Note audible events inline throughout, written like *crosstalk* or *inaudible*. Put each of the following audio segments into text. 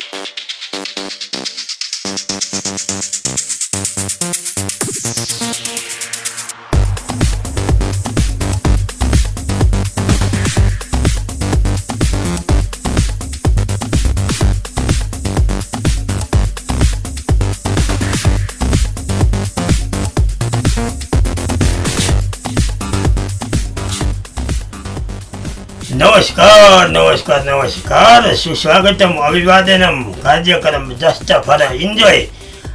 Thank you. नमस्कार नमस्कार नमस्कार सुस्वागतम अभिवादनम कार्यक्रम जस्ट फर इन्जोय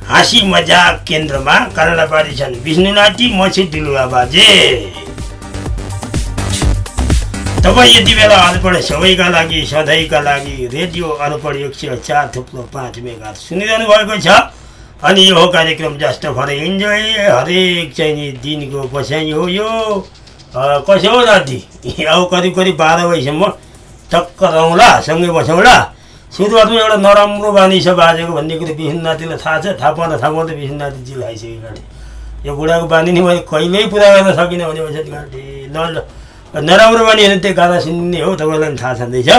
हाँसी मजाक केन्द्रमा कन्नडपाडी छन् विष्णु नाति म छु दिलुवा बाजे तपाईँ यति बेला अर्पण सबैका लागि सधैँका लागि रेडियो अर्पण एक सय चार थुप्रो पाँच मेगा सुनिरहनु भएको छ अनि यो कार्यक्रम जस्ट फर इन्जोय हरेक चाहिँ दिनको बसाइ हो यो कसो हो राति अब करिब करिब बाह्र बजीसम्म टक्क रहँला सँगै बसौँला। सुरुवातमा एउटा नराम्रो बानी छ बाजेको भन्ने कुरो बिहिन नातिलाई थाहा छ थाहा पाउँदा थाहा पाउँदा बिहिन नाति जिउ खाइसक्यो गाडी। यो बुढाको बानी नि मैले कहिल्यै पुरा गर्न सकिनँ भने पछि गाडी ल ल। नराम्रो बानी होइन त्यो गाना सुन्ने हो तपाईँलाई पनि थाहा छँदैछ।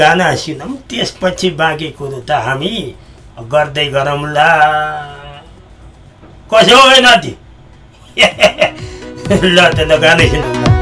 गाना सुनौँ त्यसपछि बाँकी कुरो त हामी गर्दै गरौँला। कसो हो नाति? *laughs* ल त गानै सुनौँ।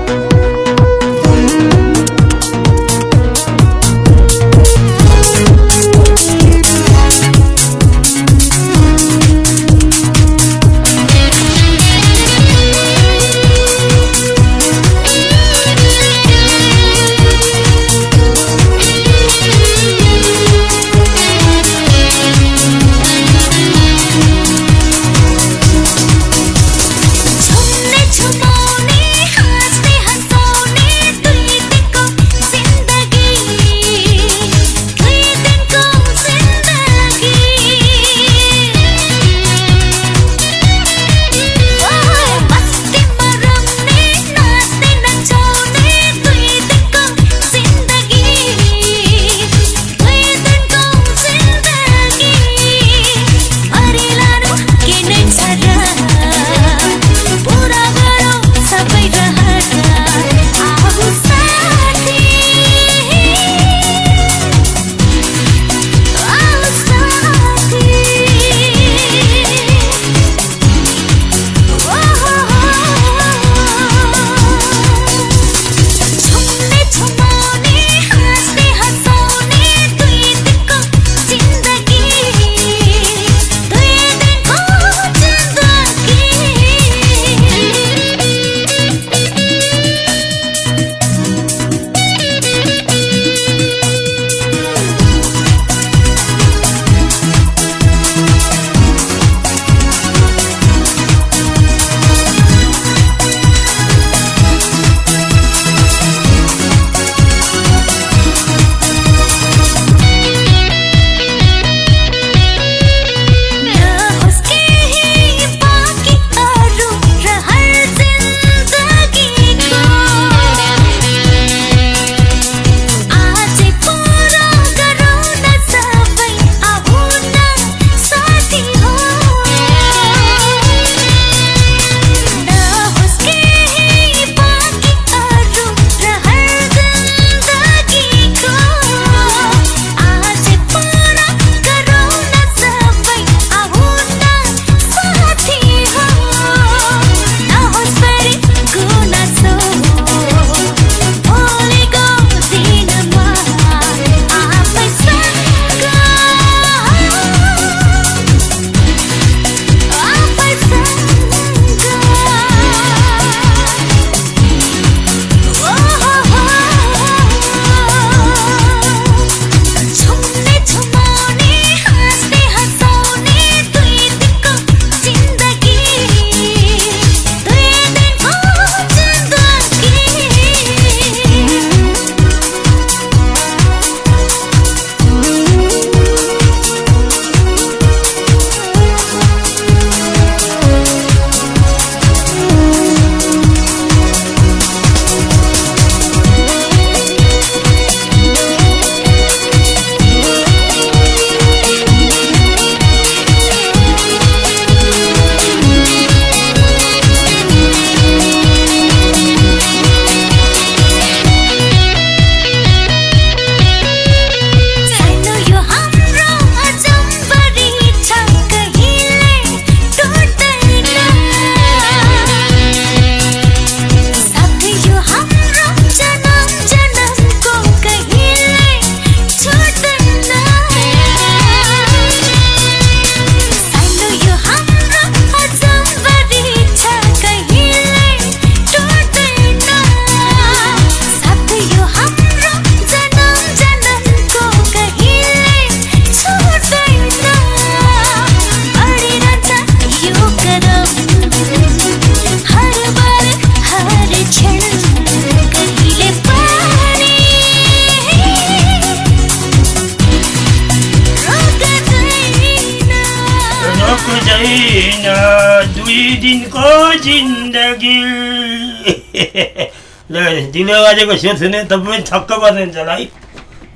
ल दिलो बाजेको स्वर सुने तपाईँ पनि छक्क पर्नुहुन्छ होला है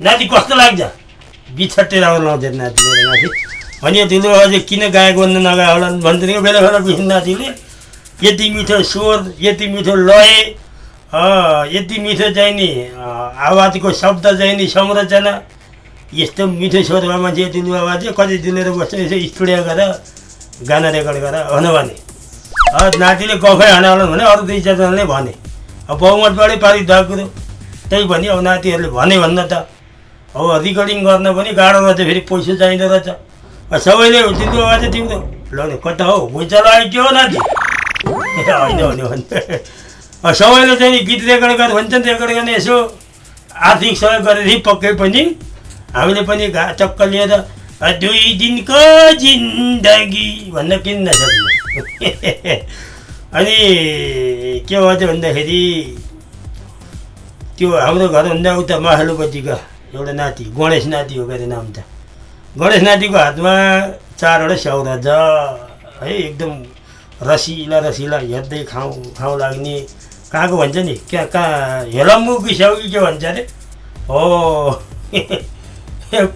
नाति कस्तो लाग्छ बिछट्टे राम्रो लाउँदैन नाति मेरो नाति अनि यो बाजे किन गायक बन्नु नगायो होला भन्दैन बेला बेला बिस नातिले यति मिठो स्वर यति मिठो लय यति मिठो चाहिँ नि आवाजको शब्द चाहिँ नि संरचना यस्तो मिठो स्वरमा मान्छे दिनु चाहिँ कति दिनेर बस्छ यसो स्टुडियो गरेर गाना रेकर्ड गरेर भन भने नातिले गफै हाना होला भने अरू दुई चारजनाले भने अब बहुमतबाटै पारि दा कुरो त्यही भने अब नातिहरूले भने भन्न त अब रिकर्डिङ गर्न पनि गाह्रो रहेछ फेरि पैसा चाहिँदो रहेछ। सबैले दिनु आवाज तिम्रो। ल कता हो? भुइँचालो आइट्यो हो नाति। *laughs* होइन भने सबैले चाहिँ गीत रेकर्ड गर भन्छन् रेकर्ड गर्ने यसो आर्थिक सहयोग गरेदेखि पक्कै पनि। हामीले पनि घा चक्क लिएर दुई दिनको जिन्दगी भन्न किन नसक्ने *laughs* अनि के भन्छ भन्दाखेरि त्यो हाम्रो घरभन्दा उता माहलुपट्टिको एउटा नाति गणेश नाति हो गरे नाम त गणेश नातिको हातमा चारवटा स्याउ रहेछ है एकदम रसिला रसिला हेर्दै खाउँ खाउँ लाग्ने कहाँको भन्छ नि क्या कहाँ हेलम्बुको स्याउ कि के भन्छ अरे हो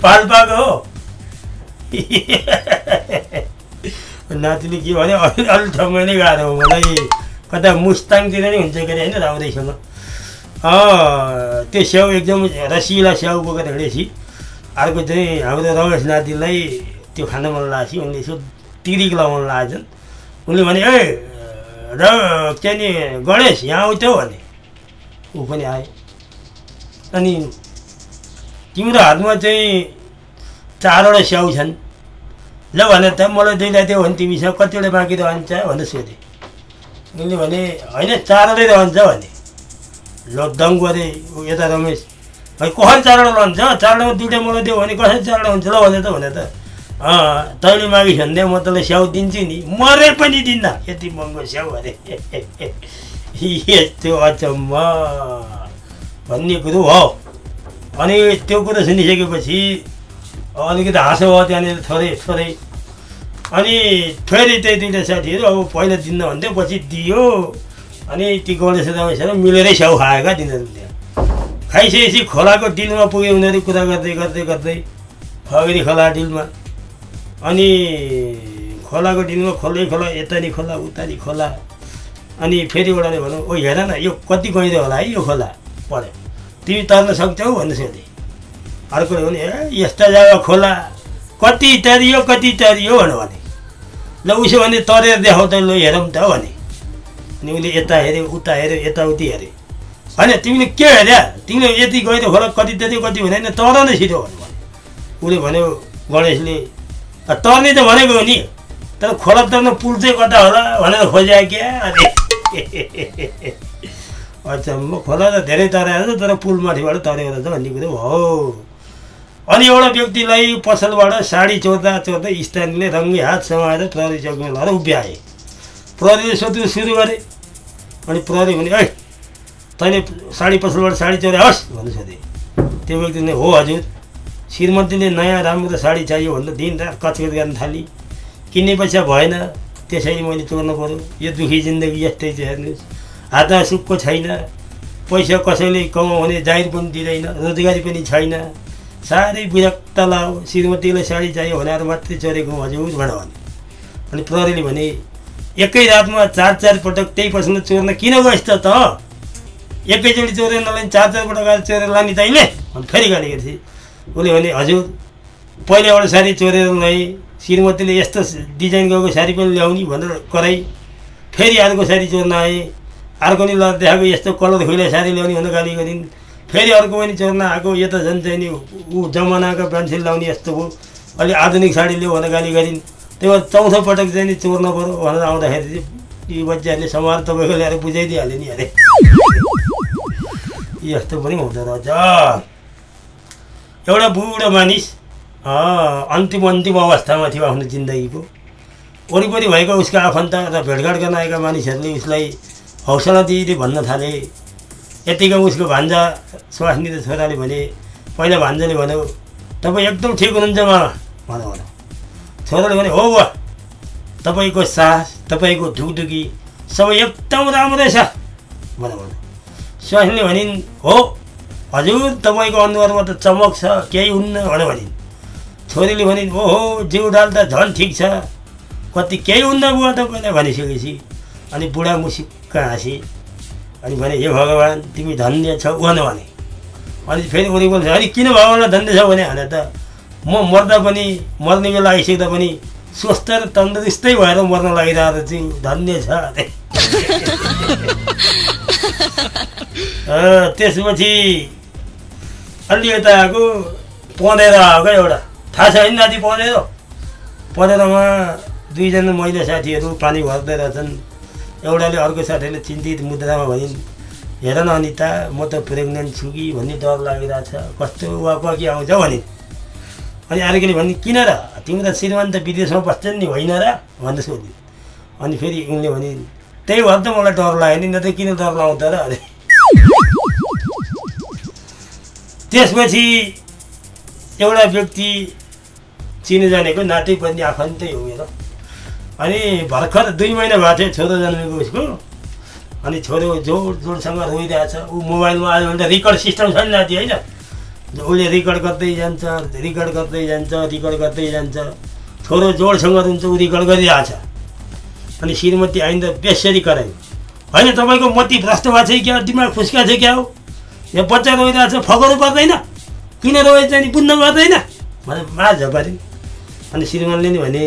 पाल्पाको हो नातिले के अलि अलि ठाउँमा नै गाह्रो हो मलाई कता मुस्ताङतिर नै हुन्छ के अरे होइन राम्रैसँग अँ, त्यो स्याउ एकदम रसिला स्याउ बोकेर हिँडेपछि अर्को चाहिँ हाम्रो रमेश नातिलाई त्यो खान मन लागेपछि उनले यसो तिरिक लगाउन लागेछन् उनले भने ए र के नि गणेश यहाँ आउँथ्यो भने ऊ पनि आयो अनि तिम्रो हातमा चाहिँ चारवटा स्याउ छन् ल भने त मलाई दुईवटा दियो भने तिमीसँग कतिवटा बाँकी रहन्छ भनेर सोधेँ। उनले भने होइन चारवटै रहन्छ भने। ल दङ गरे यता रमेश। है कसरी चारवटा रहन्छ? चारवटामा दुइटा मलाई दियो भने कसरी चारवटा हुन्छ? ल भने त भने त अँ तैँले मागिस् भने म तँलाई स्याउ दिन्छु नि। मरे पनि दिन्न। *laughs* यति महँगो स्याउ अरे। *laughs* यस्तो अचम्म। भन्ने कुरो हो। अनि त्यो कुरो सुनिसकेपछि अलिकति हाँसो भयो त्यहाँनिर थोरै थोरै अनि फेरि त्यही दुइटा साथीहरू अब पहिला दिन्न भन्थ्यो पछि दियो अनि ती गणेश रमेशहरू मिलेरै स्याउ खाएका तिनीहरू त्यहाँ खाइसकेपछि खोलाको डिलमा पुग्यो उनीहरू कुरा गर्दै गर्दै गर्दै खगरी खोला डिलमा अनि खोलाको डिलमा खोलै खोला यता नि खोला उता नि खोला अनि फेरि एउटाले भनौँ ओ हेर न यो कति गहिरो होला है यो खोला पऱ्यो तिमी तर्न सक्छौ भन्नु सोधे अर्कोले भने ए यस्ता जग्गा खोला कति तरियो कति तरियो भनेर भने। ल उसो भने तरेर देखाउ त ल हेरौँ त भने। अनि उसले यता हेऱ्यो उता हेऱ्यो यताउति हेऱ्यो। होइन तिमीले के हेऱ्या तिमीले यति गहिरो खोला कति तरियो कति भनेन तर नै छिटो भन्नु भने उसले भन्यो गणेशले "अ, तर्ने त भनेको हो नि तर खोला तर्न पुल चाहिँ कता होला भनेर खोज्या क्या? अरे अच्छा म खोला त धेरै तराएर तर पुल माथिबाट तरेको रहेछ भन्ने कुरो हो। अनि एउटा व्यक्तिलाई पसलबाट साडी चोर्दा चोर्दै स्थानीयले रङ्गी हात समाएर प्रहरी चौकीमा लगेर उभ्याए। प्रहरीले सोध्नु सुरु गरे। अनि प्रहरी भने ऐ तैँले साडी पसलबाट साडी चोरे होस् भन्नु सोधे त्यो व्यक्तिले हो हजुर। श्रीमतीले नयाँ राम्रो साडी चाहियो भन्दा दिनरात कचकच गर्न थाली। किन्ने पैसा भएन त्यसैले मैले चोर्नु पऱ्यो यो दुःखी जिन्दगी यस्तै छ हेर्नुहोस्। हातमा सुक्को छैन। पैसा कसैले कमाउने जाहिर पनि दिँदैन रोजगारी पनि छैन। साह्रै विरक्त लाओ श्रीमतीलाई साडी चाहियो भनेर मात्रै चोरेको हजुर भनेर भने अनि प्रहरीले भने एकै रातमा चार चार पटक त्यही पसलमा चोर्न किन गएस् त एकैचोटि चोरेर नलाने चार चार पटक आएर चोरेर लाने तैँले अनि फेरि गाली गर्थे उसले भने हजुर पहिला एउटा साडी चोरेर ल्याएँ श्रीमतीले यस्तो डिजाइन गएको साडी पनि ल्याउने भनेर कराई फेरि अर्को साडी चोर्न आएँ। अर्को नि ल देखाएको यस्तो कलर खुइला साडी ल्याउने भनेर गाली गरिन्। फेरि अर्को पनि चोर्न आएको यो त झन् चाहिँ नि ऊ जमानाको मान्छेले लाउने यस्तो हो। अलि आधुनिक साडी ल्याऊ भनेर गाली गरिन्। त्यही भएर चौथो पटक चाहिँ नि चोर्न पऱ्यो भनेर आउँदाखेरि चाहिँ यी बच्चाहरूले समाज तपाईँको ल्याएर बुझाइदिइहाल्यो नि अरे। यस्तो पनि हुँदो रहेछ। एउटा बुढो मानिस अन्तिम अन्तिम अवस्थामा थियो आफ्नो जिन्दगीको। वरिपरि भएको उसका आफन्त र भेटघाट गर्न आएका मानिसहरूले उसलाई हौसला दिँदै भन्न थाले। यतिकै उसको भान्जा स्वास्नी र छोराले भने पहिला भान्जाले भन्यो तपाईँ एकदम ठिक हुनुहुन्छ मामा भनौँ भनौँ छोराले भने हो बुवा तपाईँको सास तपाईँको ढुकढुकी सबै एकदम राम्रै छ। भन भन स्वास्नीले भनिन् हो हजुर तपाईँको अनुहारमा त चमक छ केही हुन्न भनेर भनिन्। छोरीले भनिन् ओहो जिउ डाल त झन् ठिक छ। कति केही हुन्न बुवा तपाईँलाई भनिसकेपछि अनि बुढा मुसिक्क हाँसे अनि भने हे भगवान् तिमी धन्य छौ भन भने अनि फेरि उनी बोल्छ अनि किन भगवान्लाई धन्य छौ भने भने त म मर्दा पनि मर्ने बेला आइसक्दा पनि स्वस्थ र तन्दुरुस्तै भएर मर्न लागिरहेको चाहिँ धन्य छ अरे। त्यसपछि अलि यता आएको पँधेर आएको एउटा थाहा छ होइन नाति पँधेरो पँधेरोमा दुईजना महिला साथीहरू पानी भर्दै रहेछन् एउटाले अर्को साथीले चिन्तित मुद्रामा भनिन् हेर न अनिता म त प्रेग्नेन्ट छु कि भन्ने डर लागिरहेछ कस्तो वाकवाकी आउँछ भनिन्। अनि अर्कोले भन्ने किन र? तिमी त श्रीमान त विदेशमा बस्छन् नि होइन र? भनेर सोधिन्। अनि फेरि उनले भनिन् त्यही भएर त मलाई डर लाग्यो नि न त किन डर लाउँछ र? अरे त्यसपछि एउटा व्यक्ति चिने जानेको नाति पनि आफन्तै हो मेरो। अनि भर्खर दुई महिना भएको थियो छोरो जन्मेको उसको अनि छोरो जोड जोडसँग रोइरहेछ ऊ मोबाइलमा आयो भने त रेकर्ड सिस्टम छ नि नाति होइन उसले रेकर्ड गर्दै जान्छ रेकर्ड गर्दै जान्छ रेकर्ड गर्दै जान्छ छोरो जोडसँग रुन्छ ऊ रेकर्ड गरिरहेछ अनि श्रीमती आइन् त बेसरी करायो होइन तपाईँको मती भ्रष्ट भएको छ क्या दिमाग फुस्का छ क्या हो यो बच्चा रोइरहेछ फगरो पर्दैन किन रोएछ नि बुझ्नु पर्दैन भने माझ झपारिन् अनि श्रीमानले नि भने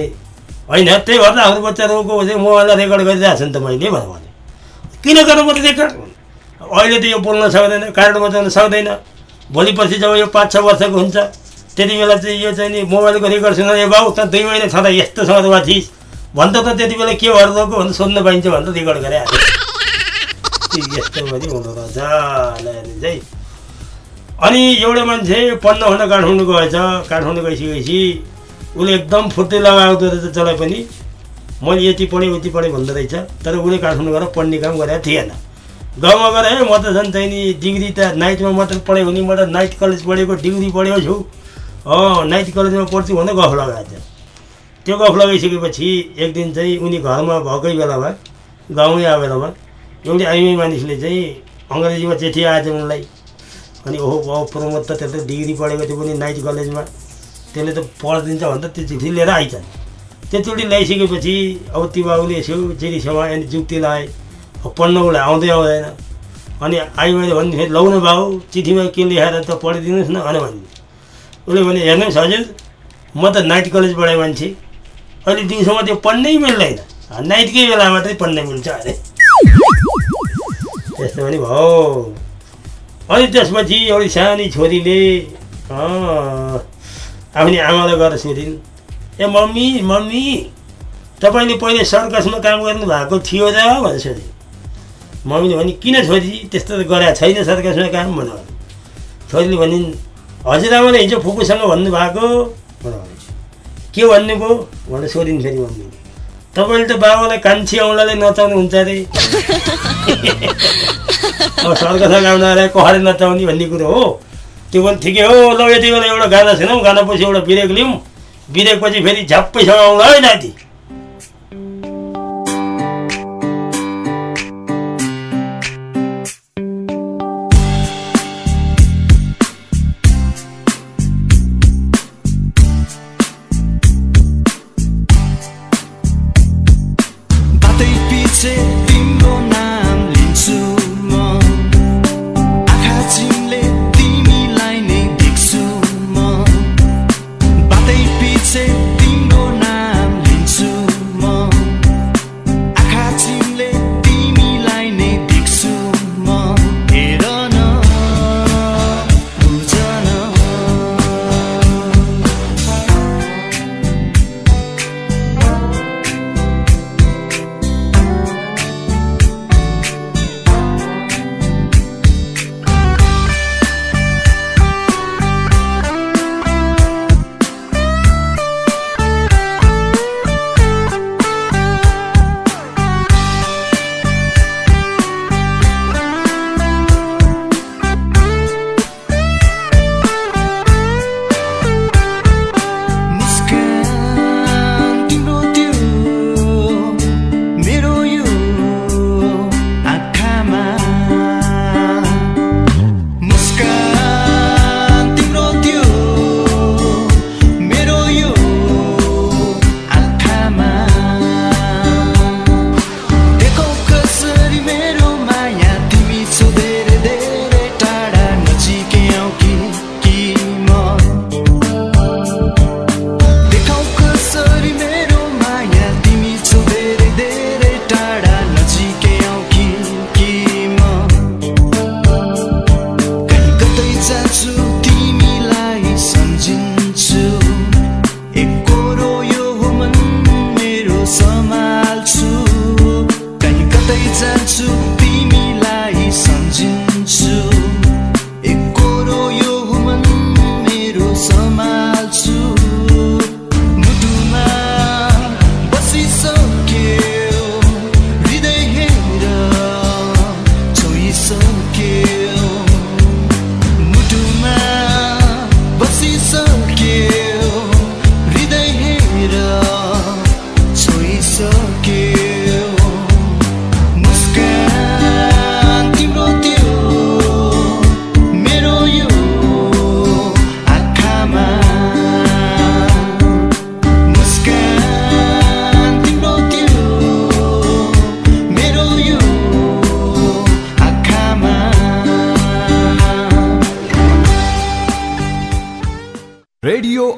होइन त्यही भएर त हाम्रो बच्चा चाहिँ मोबाइललाई रेकर्ड गरिरहेको छु नि त मैले भनेर भने? किन गर्नु पर्ने रेकर्ड? अहिले त यो बोल्न सक्दैन कार्ड बचाउन सक्दैन। भोलि पर्सि जब यो पाँच छ वर्षको हुन्छ त्यति बेला चाहिँ यो चाहिँ नि मोबाइलको रेकर्ड सुन ए बाउ त दुई महिना छँदा यस्तोसँग रुवा थिइस्। भन्छ त त्यति बेला के भएर रोएको भनेर सोध्न पाइन्छ भनेर रेकर्ड गरे यस्तो पनि हुँदो रहेछ चाहिँ अनि एउटा मान्छे पढ्न हुन काठमाडौँ गएछ काठमाडौँ गइसकेपछि उसले एकदम फुर्ती लगाएको रहेछ जसलाई पनि। मैले यति पढेँ उति पढेँ भन्दो रहेछ। तर उसले काठमाडौँ गएर पढ्ने काम गरेको थिएन। गाउँमा गएर है म त झन् चाहिँ नि डिग्री त नाइटमा मात्र पढेँ भने म त नाइट कलेज पढेको डिग्री पढेको छु। अँ नाइट कलेजमा पढ्छु भनेर गफ लगाएको छ त्यो गफ लगाइसकेपछि एक दिन चाहिँ उनी घरमा भएकै बेलामा गाउँमै आएको बेलामा एउटै आइमाई मानिसले चाहिँ अङ्ग्रेजीमा चिठी आएछ उनलाई। अनि ओहो प्रमोद त त्यसले डिग्री पढेको थियो पनि नाइट कलेजमा। त्यसले त पढिदिन्छ भनेर त्यो चिठी लिएर आइछन् त्यो चिठी ल्याइसकेपछि अब ती बाबुले यसो चिठीसँग अनि जुक्ति लगाए अब उसलाई आउँदै आउँदैन। अनि आइ मैले भन्ने फेरि लौ न बाबु चिठीमा के लेखाएर त पढिदिनुहोस् न अनि भन्ने उसले भने हेर्नुहोस् हजुर म त नाइट कलेज पढाएँ मान्छे। अहिले दिउँसोमा त्यो पढ्नै मिल्दैन। नाइटकै बेला मात्रै पढ्न मिल्छ अरे त्यस्तो पनि भयो अनि त्यसपछि एउटी सानी छोरीले आफ्नो आमालाई गएर सोधिन् ए मम्मी मम्मी तपाईँले पहिले सर्कसमा काम गर्नु भएको थियो र भनेर सोधेँ मम्मीले भने किन छोरी त्यस्तो त गरेको छैन सर्कसमा काम भनेर। छोरीले भनिन् हजुरआमाले हिजो फुपूसँग भन्नुभएको भनेर भने के भन्नुभयो? भनेर सोधिन् फेरि मम्मीले तपाईँले त बाबालाई कान्छी औँलाले नचाउनुहुन्छ अरे। *laughs* अब सर्कसमा काम नगरे कखरे नचाउने भन्ने कुरो हो। त्यो पनि ठिकै हो ल यति बेला एउटा गाना सुनौँ गाना पछि एउटा ब्रेक लिउँ ब्रेक पछि फेरि झ्याप्पैसँग आउँला है नाति बाटै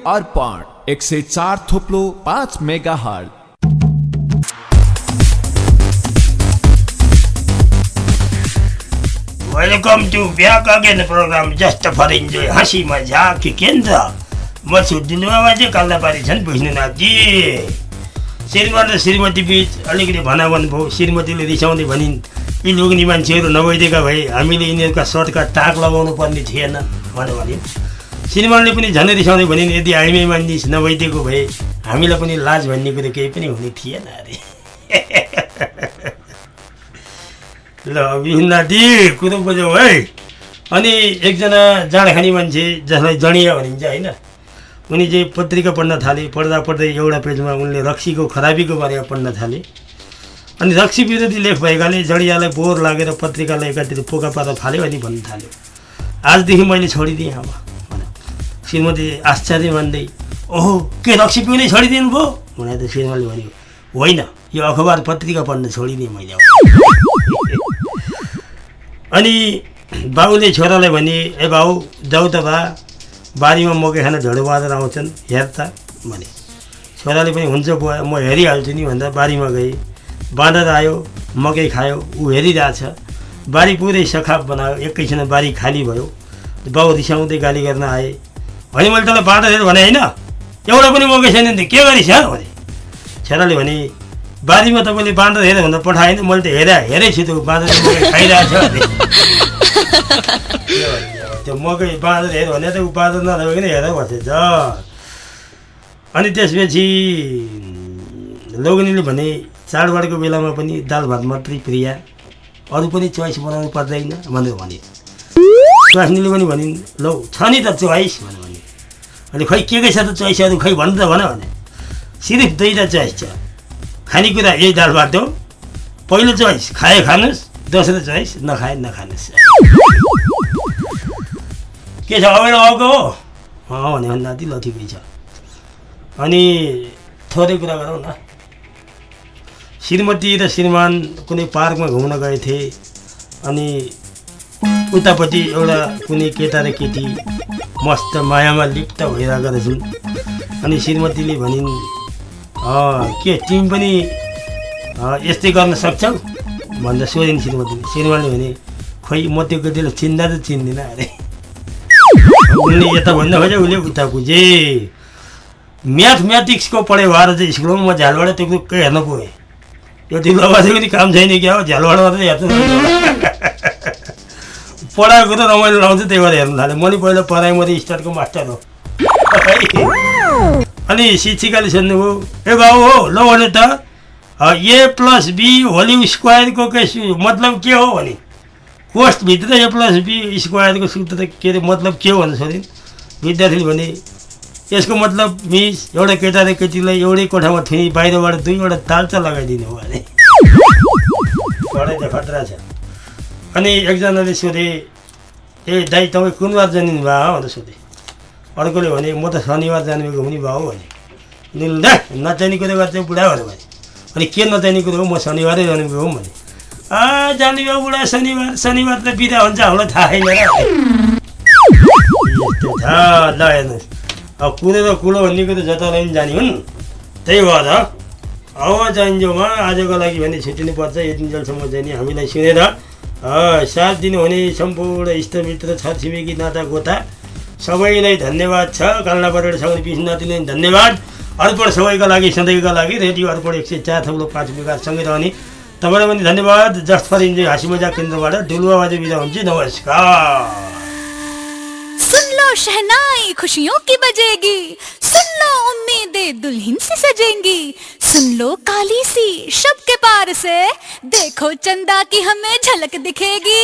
अर्पण एक सय चार थोप्लो पाँच megahertz welcome to back again program just for enjoy हाँसी मजा के केन्द्र म छु दिनुवामा चाहिँ कल्लापारी छन् बुझ्नु नाति श्रीमान र श्रीमती बिच अलिकति भनाभन भयो श्रीमतीले रिसाउँदै भनिन् यी लोग्ने मान्छेहरू नभइदिएका भए हामीले यिनीहरूका सर्टका टाक लगाउनु पर्ने थिएन भनेर भन्यो श्रीमानले पनि झन् रिसाउँदै भनिन् यदि हामी मानिस नभइदिएको भए हामीलाई पनि लाज भन्ने कुरो केही पनि हुने थिएन अरे। *laughs* ल बिहिन्दादी कुरो बुझ्यौ है। अनि एकजना जाँड मान्छे जसलाई जडिया भनिन्छ होइन? उनी चाहिँ पत्रिका पढ्न थाले पढ्दा पढ्दै एउटा पेजमा उनले रक्सीको खराबीको बारेमा पढ्न थाले। अनि रक्सी विरोधी लेख भएकाले जडियालाई बोर लागेर पत्रिकालाई एकातिर पोका पार्न थाल्यो अनि भन्न थाल्यो। आजदेखि मैले छोडिदिएँ भने श्रीमती आश्चर्य मान्दै ओहो के रक्सी पिउनै छोडिदिनु भयो भने त श्रीमतीले भन्यो होइन यो अखबार पत्रिका पढ्न छोडिदिएँ मैले *laughs* अनि बाउले छोरालाई भने ए बाउ जाऊ त बा बारीमा मकै खान झडो बाँधेर आउँछन् हेर त भने। छोराले पनि हुन्छ बुवा म हेरिहाल्छु नि भन्दा बारीमा गएँ। बाँधेर आयो मकै खायो ऊ हेरिरहेछ। बारी पुरै सखाप बनायो एकैछिन बारी खाली भयो। बाउ रिसाउँदै गाली गर्न आए। भने मैले तँलाई बाँधेर हेर भने होइन? एउटा पनि मकै छैन नि के गरिस् हँ भने छोराले भने बारीमा तपाईँले बाँधेर हेर भनेर पठाएन मैले त हेरे हेरेको छु त्यो मकै खाइरहेको छ त्यो मकै बाँधेर हेर भने त ऊ बाँधेर नभइकन हेरेर बसेछ अनि त्यसपछि लोग्नेले भने चाडबाडको बेलामा पनि दाल भात मात्रै प्रिय। अरू पनि चोइस बनाउनु पर्दैन भनेर भने। स्वास्नीले पनि भनिन् लौ छ नि त चोइस भनेर भने। अनि खै के के छ त चोइसहरू खै भन्नु त भन भने। सिर्फ दुईवटा चोइस छ। खानेकुरा यही दाल हो। पहिलो चोइस खाए खानुहोस् दोस्रो चोइस नखाए नखानुहोस् के छ? अगाडि आएको हो। अँ भने भन्दा ल ठिकै छ अनि थोरै कुरा गरौँ न। श्रीमती र श्रीमान कुनै पार्कमा घुम्न गएथे। अनि उतापट्टि एउटा कुनै केटा र केटी मस्त मायामा लिप्त भइरहेका रहेछन्। अनि श्रीमतीले भनिन् "अँ, के तिमी पनि यस्तै गर्न सक्छौ? भन्दा सोधिन् श्रीमतीले श्रीमानले भने खोइ म त्यो केटीलाई चिन्दा त चिन्दिनँ अरे। उनले यता भन्दा खोजे उसले उता बुझे। म्याथमेटिक्सको पढाइ भएर चाहिँ स्कुलमा म झ्यालबाट त्यो हेर्न पुगेँ। यो दिलबाबाले पनि काम छैन क्या हो? झ्यालबाट मात्रै हेर्छु। पढाएको त रमाइलो लाउँछ त्यही भएर हेर्नु थालेँ। मैले पहिला पढाइ मात्रै स्टार्टको मास्टर हो। *laughs* अनि शिक्षिकाले सोध्नुभयो ए बाबु हो ल भने त ए प्लस बी होली स्क्वायरको के मतलब के हो भने? कोष्टभित्र ए प्लस बी स्क्वायरको सूत्र त के अरे मतलब के हो भनेर सोधिन्। विद्यार्थीले भने यसको मतलब मिस एउटा केटा र केटीलाई एउटै कोठामा थुनी बाहिरबाट दुईवटा तालचा लगाइदिनु हो भने। *laughs* पढाइ त खतरा छ। अनि एकजनाले सोधे ए दाइ तपाईँ कुन बार जन्मिनु भयो भनेर सोधे अर्कोले भने म त शनिबार जन्मेको हुने भाउ भने दा नचाहिने कुरो गर्छ बुढा भनेर भने अनि के नचाहिने कुरो हो म शनिबारै जन्मेको हो भने आ जाने भयो बुढा शनिबार शनिबार त बिदा हुन्छ हामीलाई थाहा छैन र ल हेर्नुहोस् अब कुरो र कुलो भन्ने कुरो जतालाई पनि जाने हुन् त्यही भएर अब चाहिन्छौँमा आजको लागि भने छुट्टिनुपर्छ यतिन्जेलसम्म चाहिँ नि हामीलाई सुनेर साथ दिनुहुने सम्पूर्ण इष्टमित्र छरछिमेकी नाता गोता सबैलाई धन्यवाद छ कालनाबाट सबै पिसनातिले धन्यवाद अर्पण सबैका लागि सधैँका लागि रेडियो अर्पण एक सय चार थप्लो पाँच सँगै रहने तपाईँलाई पनि धन्यवाद जस्ट फर इन्जोय हाँसी मजाक केन्द्रबाट डुलुवा बाजे बिदा हुन्छ नमस्कार शहनाई की बजेगी सुन लो उम्मीदें दुल्हन से सजेंगी सुन लो काली सी से। देखो चंदा की हमें झलक दिखेगी।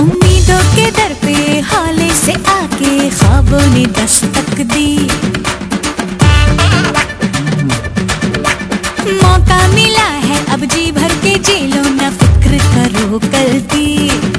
उम्मीदों के दर पे हाले से आके ख्वाबों ने दस्तक दी। मौका मिला है अब जी भर के जी लो करो गलती।